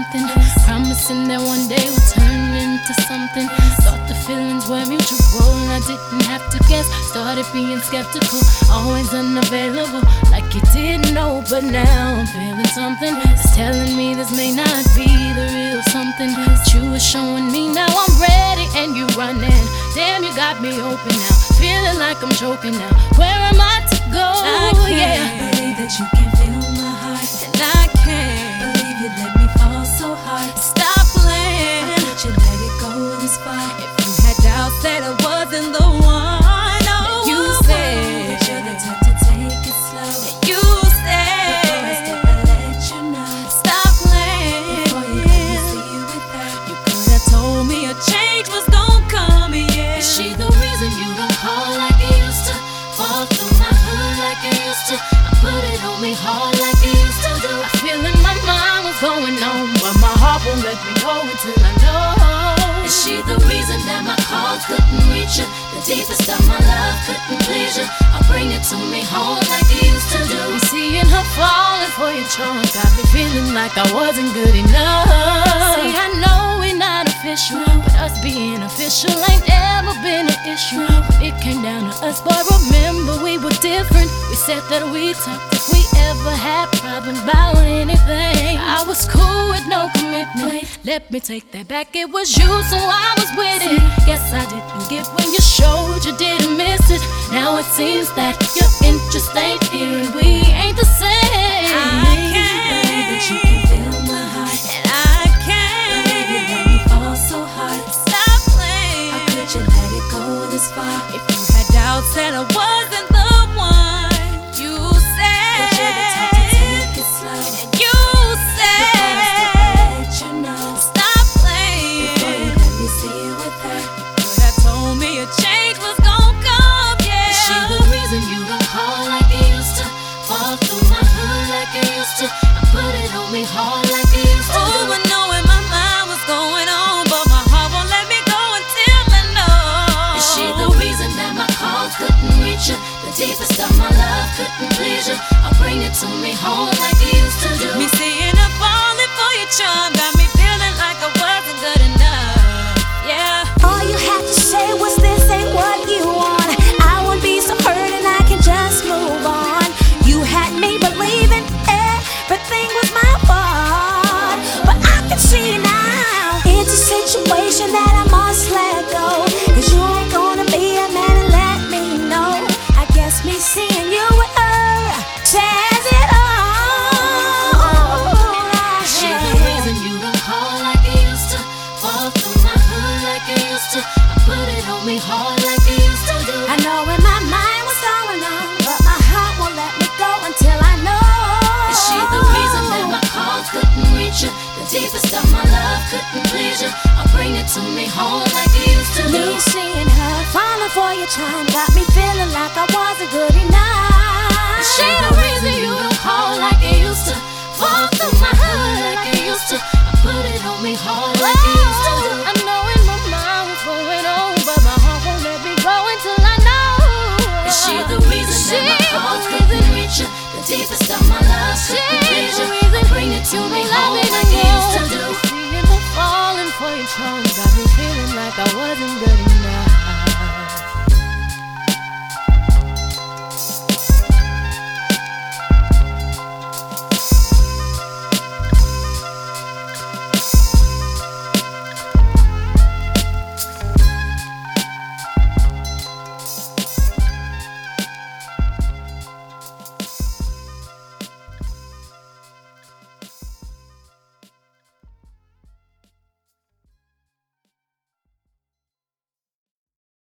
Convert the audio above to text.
something. Promising that one day we'll turn into something. Thought the feelings were mutual, I didn't have to guess. Started being skeptical, always unavailable. Like you didn't know, but now I'm feeling something. It's telling me this may not be the real something. But you are showing me now I'm ready and you're running. Damn, you got me open now. Feeling like I'm choking now. Where am I to go? I can't yeah. believe that you can me hard like you used to do. I feel in my mind what's going on, but my heart won't let me go until I know. Is she the reason that my calls couldn't reach you? The deepest of my love couldn't please you. I'll bring it to me home like you used to do. Me seeing her falling for your charm got me feeling like I wasn't good enough. See, I know but us being official ain't ever been an issue. It came down to us, boy, remember we were different. We said that we talked if we ever had problems about anything. I was cool with no commitment. Let me take that back. It was you, so I was with it. Guess I didn't get when you showed you didn't miss it. Now it seems that your interest ain't here and we that I wasn't I'll bring it to me home like you used to do. Me her falling for your charm used to. I put it on me hard like you used to do. I know in my mind what's going on, but my heart won't let me go until I know. Is she the reason that my calls couldn't reach you? The deepest of my love couldn't please you. I'll bring it to me home like you used to do. Me seeing her falling for your charm got me feeling like I wasn't good deepest of my love you. I'll bring it to me home like you used to do. Seeing her falling for your charm got me feeling like I wasn't good enough.